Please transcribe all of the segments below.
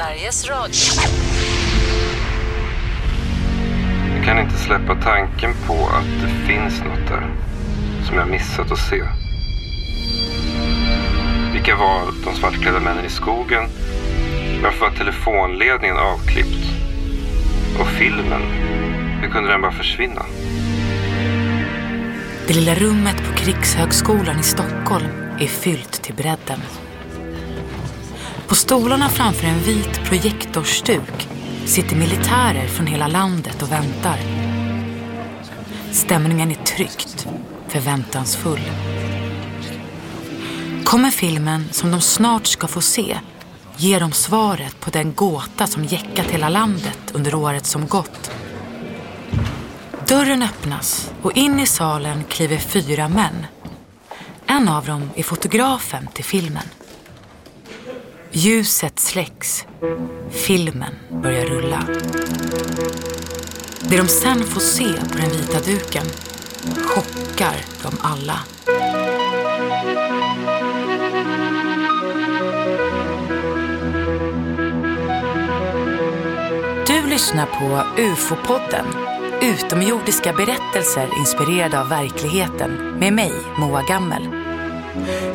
Sveriges Radio. Jag kan inte släppa tanken på att det finns något där som jag missat att se. Vilka var de svartklädda männen i skogen? Varför var telefonledningen avklippt? Och filmen, hur kunde den bara försvinna? Det lilla rummet på Krigshögskolan i Stockholm är fyllt till bredden. På stolarna framför en vit projektorstuk sitter militärer från hela landet och väntar. Stämningen är tryckt, förväntansfull. Kommer filmen som de snart ska få se ge dem svaret på den gåta som jäckat hela landet under året som gått. Dörren öppnas och in i salen kliver fyra män. En av dem är fotografen till filmen. Ljuset släcks. Filmen börjar rulla. Det de sen får se på den vita duken chockar dem alla. Du lyssnar på UFO-podden. Utomjordiska berättelser inspirerade av verkligheten med mig, Moa Gammel.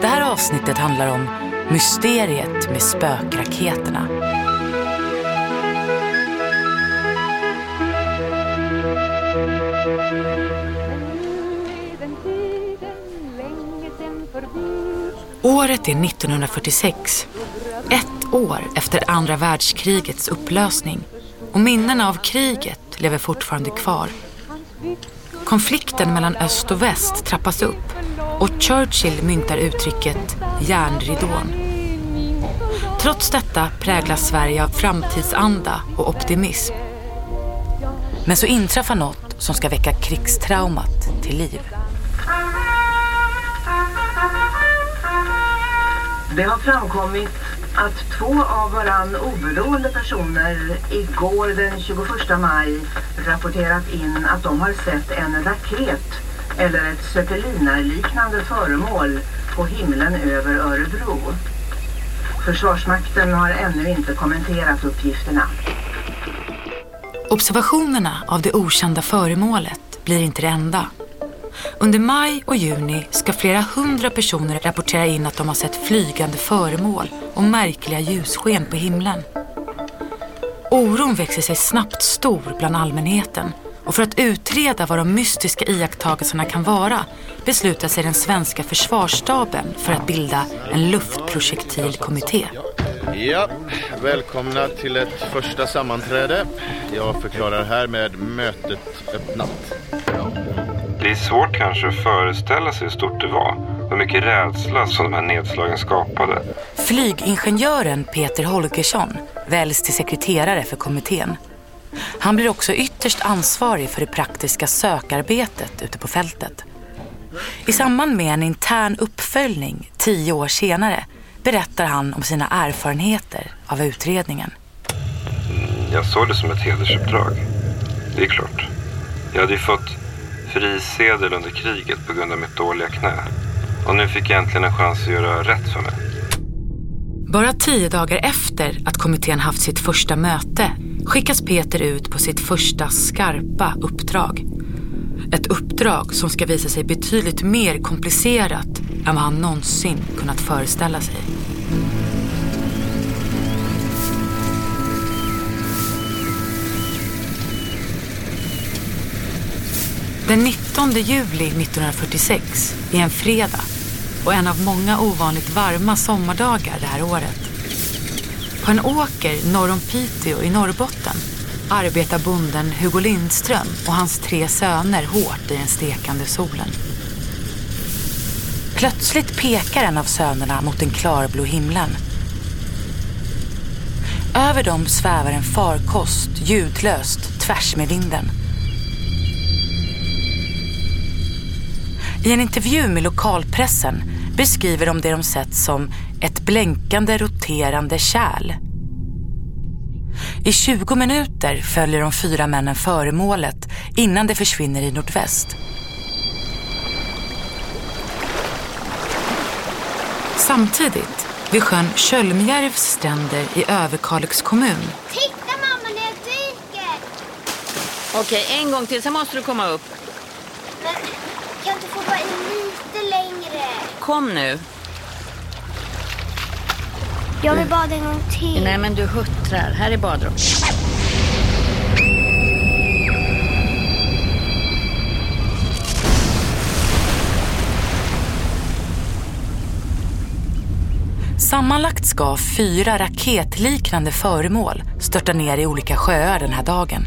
Det här avsnittet handlar om mysteriet med spökraketerna. Året är 1946. Ett år efter andra världskrigets upplösning. Och minnena av kriget lever fortfarande kvar. Konflikten mellan öst och väst trappas upp och Churchill myntar uttrycket järnridån. Trots detta präglas Sverige av framtidsanda och optimism. Men så inträffar något som ska väcka krigstraumat till liv. Det har framkommit att två av varann oberoende personer igår den 21 maj rapporterat in att de har sett en raket eller ett zeppelinarliknande föremål på himlen över Örebro. Försvarsmakten har ännu inte kommenterat uppgifterna. Observationerna av det okända föremålet blir inte det enda. Under maj och juni ska flera hundra personer rapportera in att de har sett flygande föremål och märkliga ljussken på himlen. Oron växer sig snabbt stor bland allmänheten och för att utreda vad de mystiska iakttagelserna kan vara beslutar sig den svenska försvarsstaben för att bilda en luftprojektilkommitté. Ja, välkomna till ett första sammanträde. Jag förklarar här med mötet öppnat. Det är svårt kanske att föreställa sig hur stort det var. Hur mycket rädsla som de här nedslagen skapade. Flygingenjören Peter Holgersson väljs till sekreterare för kommittén. Han blir också ytterst ansvarig för det praktiska sökarbetet ute på fältet. I samband med en intern uppföljning tio år senare berättar han om sina erfarenheter av utredningen. Jag såg det som ett hedersuppdrag. Det är klart. Jag hade ju fått frisedel under kriget på grund av mitt dåliga knä. Och nu fick jag äntligen en chans att göra rätt för mig. Bara tio dagar efter att kommittén haft sitt första möte skickas Peter ut på sitt första skarpa uppdrag. Ett uppdrag som ska visa sig betydligt mer komplicerat än vad han någonsin kunnat föreställa sig. Den 19 juli 1946 är en fredag och en av många ovanligt varma sommardagar det här året. På en åker norr om Piteå i Norrbotten arbetar bonden Hugo Lindström och hans tre söner hårt i den stekande solen. Plötsligt pekar en av sönerna mot den klarblå himlen. Över dem svävar en farkost ljudlöst tvärs med vinden. I en intervju med lokalpressen beskriver de det de sett som ett blänkande roterande kärl. I 20 minuter följer de fyra männen föremålet innan det försvinner i nordväst. Samtidigt vid sjön Kölmjärvs stränder i Överkalix kommun. Titta mamma när jag dyker! Okej, en gång till, sen måste du komma upp. Kan du få vara lite längre? Kom nu. Jag vill bada en gång till. Nej, men du huttrar. Här är badrum. Sammanlagt ska fyra raketliknande föremål störta ner i olika sjöar den här dagen.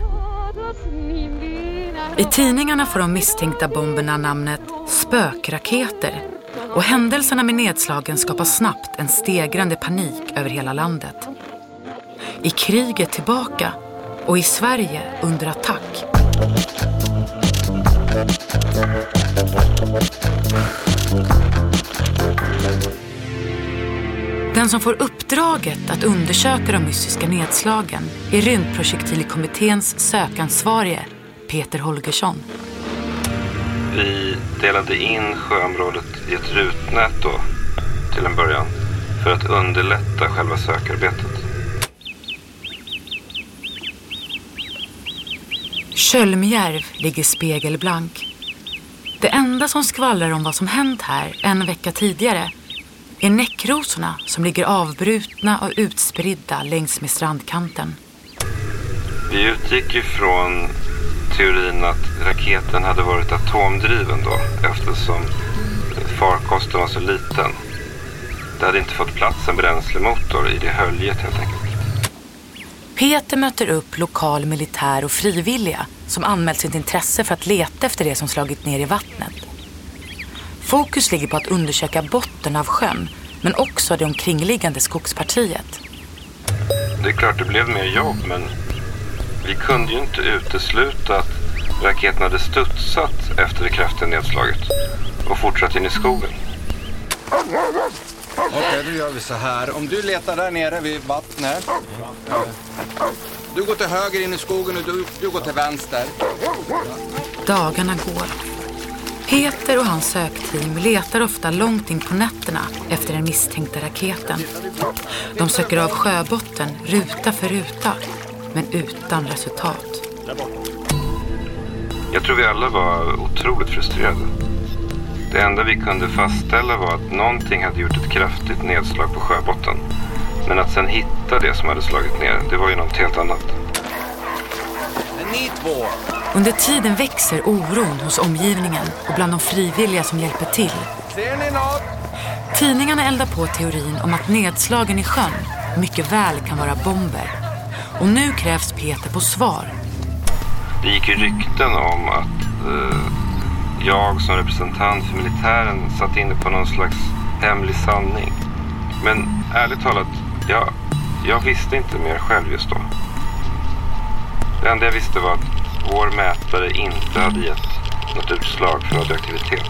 I tidningarna får de misstänkta bomberna namnet spökraketer och händelserna med nedslagen skapar snabbt en stegrande panik över hela landet. I kriget tillbaka och i Sverige under attack. Den som får uppdraget att undersöka de mystiska nedslagen är rymdprojektilkommitténs sökansvarige Peter Holgersson. Vi delade in sjöområdet i ett rutnät då, till en början, för att underlätta själva sökarbetet. Kölmjärv ligger spegelblank. Det enda som skvallrar om vad som hänt här en vecka tidigare är näckrosorna som ligger avbrutna och utspridda längs med strandkanten. Vi utgick ifrån teorin att raketen hade varit atomdriven då eftersom farkosten var så liten. Det hade inte fått plats en bränslemotor i det höljet helt enkelt. Peter möter upp lokal militär och frivilliga som anmält sitt intresse för att leta efter det som slagit ner i vattnet. Fokus ligger på att undersöka botten av sjön men också det omkringliggande skogspartiet. Det är klart det blev mer jobb men vi kunde ju inte utesluta att raketen hade studsat efter det kraftiga nedslaget och fortsatt in i skogen. Okej, då gör vi så här. Om du letar där nere vid vattnet. Du går till höger in i skogen och du, du går till vänster. Dagarna går. Peter och hans sökteam letar ofta långt in på nätterna efter den misstänkta raketen. De söker av sjöbotten ruta för ruta, men utan resultat. Jag tror vi alla var otroligt frustrerade. Det enda vi kunde fastställa var att någonting hade gjort ett kraftigt nedslag på sjöbotten. Men att sen hitta det som hade slagit ner, det var ju något helt annat. Under tiden växer oron hos omgivningen och bland de frivilliga som hjälper till. ser ni något? Tidningarna eldar på teorin om att nedslagen i sjön mycket väl kan vara bomber. Och nu krävs Peter på svar. Det gick ju rykten om att eh, jag som representant för militären satt inne på någon slags hemlig sanning. Men ärligt talat, jag, jag visste inte mer själv just då. Det enda jag visste var att vår mätare inte hade gett något utslag för radioaktivitet.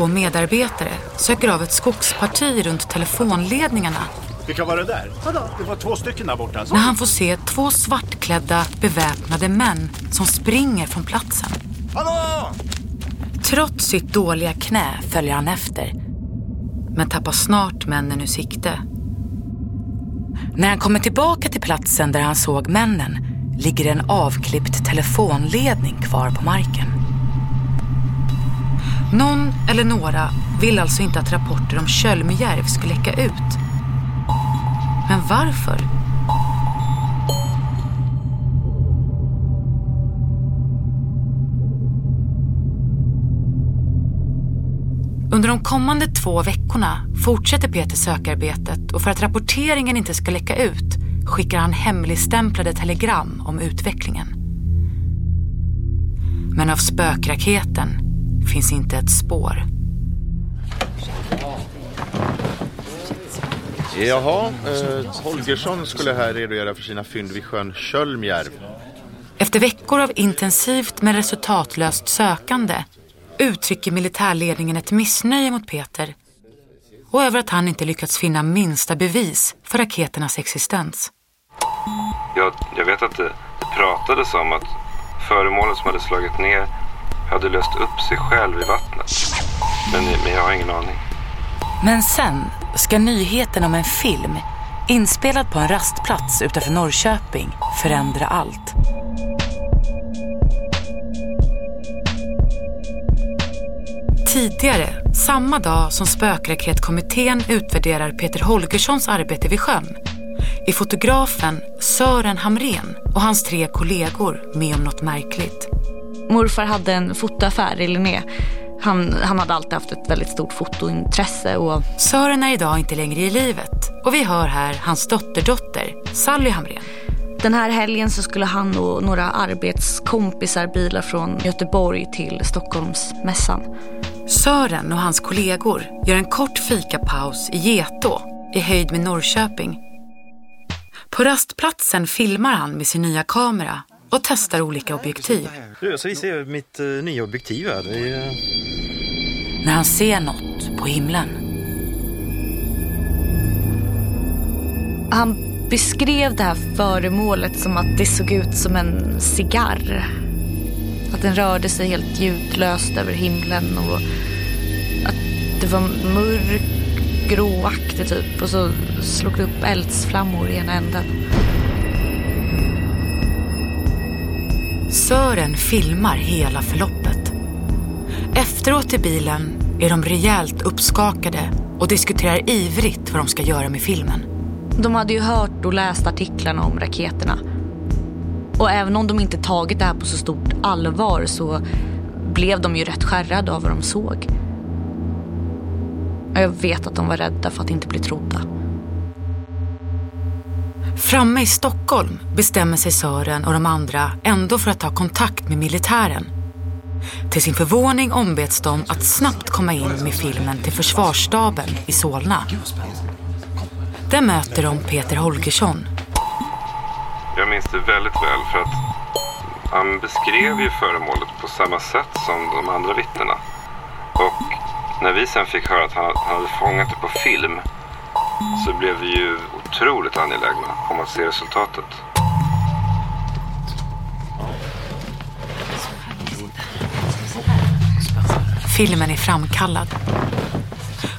Två medarbetare söker av ett skogsparti runt telefonledningarna Vilka var det där? Vadå? Det var två stycken där borta. Så. när han får se två svartklädda beväpnade män som springer från platsen. Hallå! Trots sitt dåliga knä följer han efter. Men tappar snart männen ur sikte. När han kommer tillbaka till platsen där han såg männen ligger en avklippt telefonledning kvar på marken. Någon eller några vill alltså inte att rapporter om Kölmjärv ska läcka ut. Men varför? Under de kommande två veckorna fortsätter Peter sökarbetet och för att rapporteringen inte ska läcka ut skickar han hemligstämplade telegram om utvecklingen. Men av spökraketen finns inte ett spår. Jaha, eh, Holgersson skulle här redogöra för sina fynd vid sjön Kölmjärv. Efter veckor av intensivt men resultatlöst sökande uttrycker militärledningen ett missnöje mot Peter och över att han inte lyckats finna minsta bevis för raketernas existens. Jag, jag vet att det, det pratades om att föremålet som hade slagit ner hade löst upp sig själv i vattnet. Men, men jag har ingen aning. Men sen ska nyheten om en film inspelad på en rastplats utanför Norrköping förändra allt. Tidigare, samma dag som spökraketkommittén utvärderar Peter Holgerssons arbete vid sjön, är fotografen Sören Hamren och hans tre kollegor med om något märkligt. Morfar hade en fotoaffär i Linné. Han, han hade alltid haft ett väldigt stort fotointresse. Och... Sören är idag inte längre i livet och vi hör här hans dotterdotter, Sally Hamren. Den här helgen så skulle han och några arbetskompisar bila från Göteborg till Stockholmsmässan. Sören och hans kollegor gör en kort fikapaus i Getå i höjd med Norrköping. På rastplatsen filmar han med sin nya kamera och testar olika objektiv. Du, jag ska visa er mitt uh, nya objektiv här. Är, uh... När han ser något på himlen. Han beskrev det här föremålet som att det såg ut som en cigarr. Att den rörde sig helt ljudlöst över himlen och att det var mörk, gråaktig typ och så slog det upp eldsflammor i ena änden. Sören filmar hela förloppet. Efteråt i bilen är de rejält uppskakade och diskuterar ivrigt vad de ska göra med filmen. De hade ju hört och läst artiklarna om raketerna. Och även om de inte tagit det här på så stort allvar så blev de ju rätt skärrade av vad de såg. Och jag vet att de var rädda för att inte bli trodda. Framme i Stockholm bestämmer sig Sören och de andra ändå för att ta kontakt med militären. Till sin förvåning ombeds de att snabbt komma in med filmen till försvarsstaben i Solna. Där möter de Peter Holgersson. Jag minns det väldigt väl för att han beskrev ju föremålet på samma sätt som de andra vittnena. Och när vi sen fick höra att han hade fångat det på film så blev vi ju otroligt angelägna om att se resultatet. Filmen är framkallad.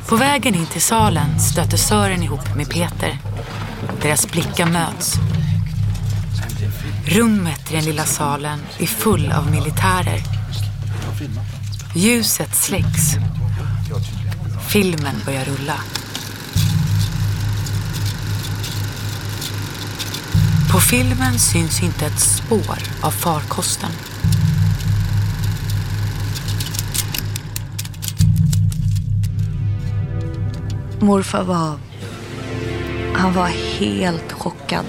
På vägen in till salen stöter Sören ihop med Peter. Deras blickar möts. Rummet i den lilla salen är full av militärer. Ljuset släcks. Filmen börjar rulla. På filmen syns inte ett spår av farkosten. Morfar var... Han var helt chockad.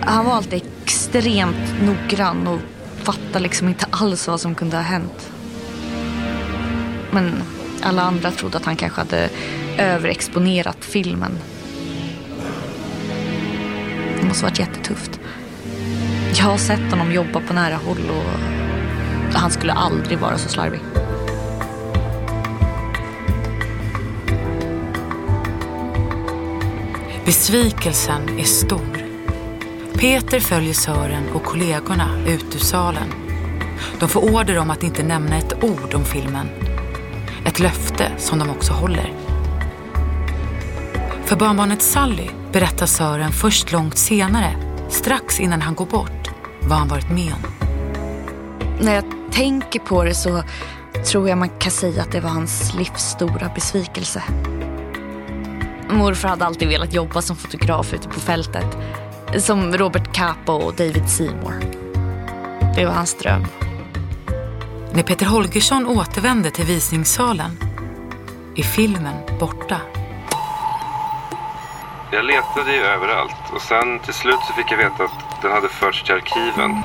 Han var alltid extremt noggrann och fattade liksom inte alls vad som kunde ha hänt. Men alla andra trodde att han kanske hade överexponerat filmen. Det måste varit jättetufft. Jag har sett honom jobba på nära håll och han skulle aldrig vara så slarvig. Besvikelsen är stor. Peter följer Sören och kollegorna ut ur salen. De får order om att inte nämna ett ord om filmen. Ett löfte som de också håller. För barnbarnet Sally berättar Sören först långt senare, strax innan han går bort, vad han varit med om. När jag tänker på det så tror jag man kan säga att det var hans livs stora besvikelse. Morfar hade alltid velat jobba som fotograf ute på fältet. Som Robert Capa och David Seymour. Det var hans dröm. När Peter Holgersson återvände till visningssalen är filmen borta. Jag letade ju överallt och sen till slut så fick jag veta att den hade förts till arkiven.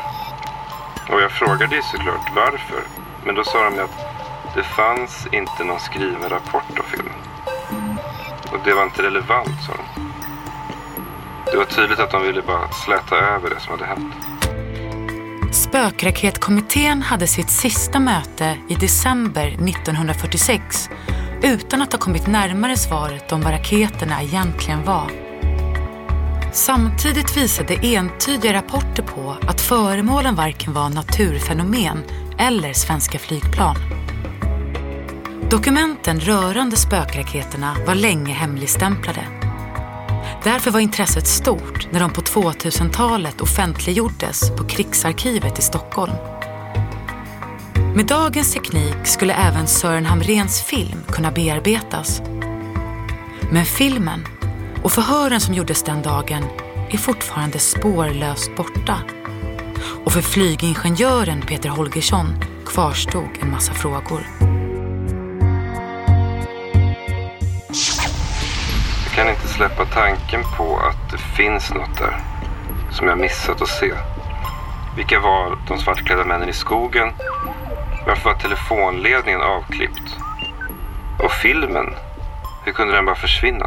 Och jag frågade ju såklart varför. Men då sa de att det fanns inte någon skriven rapport om filmen. Och det var inte relevant, sa de. Det var tydligt att de ville bara släta över det som hade hänt. Spökraketkommittén hade sitt sista möte i december 1946 utan att ha kommit närmare svaret om vad raketerna egentligen var. Samtidigt visade entydiga rapporter på att föremålen varken var naturfenomen eller svenska flygplan. Dokumenten rörande spökraketerna var länge hemligstämplade. Därför var intresset stort när de på 2000-talet offentliggjordes på Krigsarkivet i Stockholm. Med dagens teknik skulle även Sören Hamrens film kunna bearbetas. Men filmen och förhören som gjordes den dagen är fortfarande spårlöst borta. Och för flygingenjören Peter Holgersson kvarstod en massa frågor. Jag kan inte släppa tanken på att det finns något där som jag missat att se. Vilka var de svartklädda männen i skogen? Varför var telefonledningen avklippt? Och filmen? Hur kunde den bara försvinna?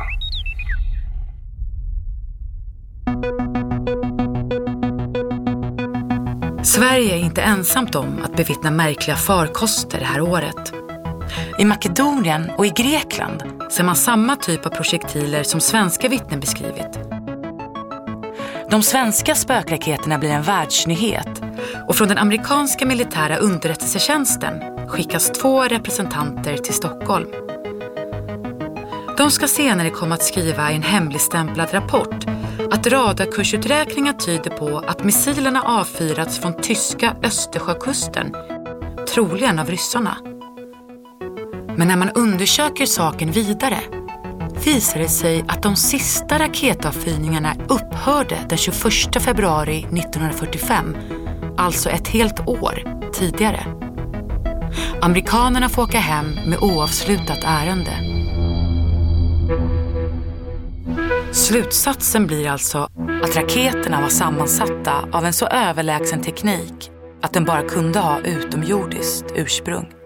Sverige är inte ensamt om att bevittna märkliga farkoster det här året. I Makedonien och i Grekland ser man samma typ av projektiler som svenska vittnen beskrivit. De svenska spökraketerna blir en världsnyhet och från den amerikanska militära underrättelsetjänsten skickas två representanter till Stockholm. De ska senare komma att skriva i en hemligstämplad rapport att radarkursuträkningar tyder på att missilerna avfyrats från tyska Östersjökusten, troligen av ryssarna. Men när man undersöker saken vidare visar det sig att de sista raketavfyrningarna upphörde den 21 februari 1945, alltså ett helt år tidigare. Amerikanerna får åka hem med oavslutat ärende. Slutsatsen blir alltså att raketerna var sammansatta av en så överlägsen teknik att den bara kunde ha utomjordiskt ursprung.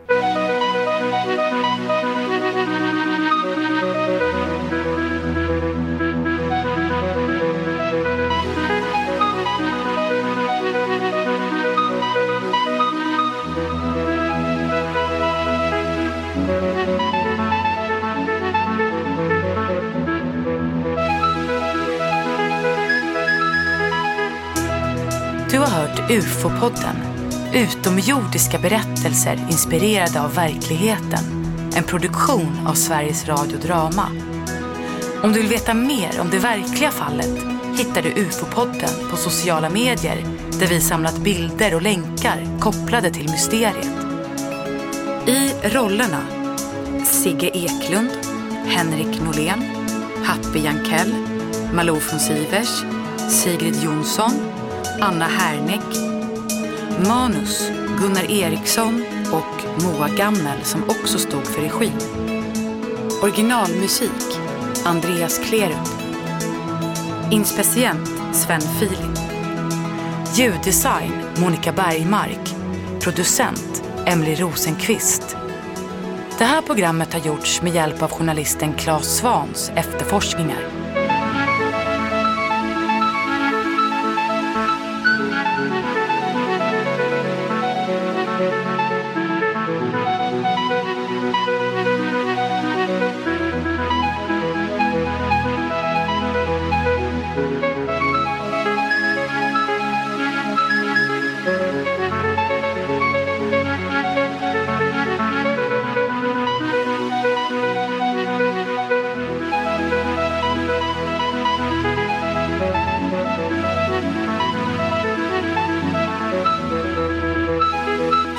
UFO-podden. Utomjordiska berättelser inspirerade av verkligheten. En produktion av Sveriges Radio Drama. Om du vill veta mer om det verkliga fallet hittar du UFO-podden på sociala medier där vi samlat bilder och länkar kopplade till mysteriet. I rollerna Sigge Eklund, Henrik Norlén, Happy Jankell, Malou von Sivers, Sigrid Jonsson, Anna Herneck, Manus, Gunnar Eriksson och Moa Gammel som också stod för regin. Originalmusik, Andreas Klerup. Inspecient, Sven Filip. Ljuddesign, Monica Bergmark. Producent, Emily Rosenqvist. Det här programmet har gjorts med hjälp av journalisten Claes Svans efterforskningar.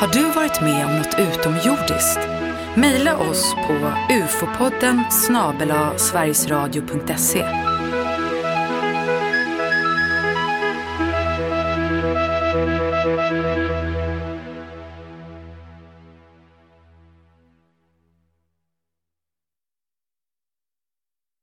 Har du varit med om något utomjordiskt? Maila oss på ufopodden snabela sverigesradio.se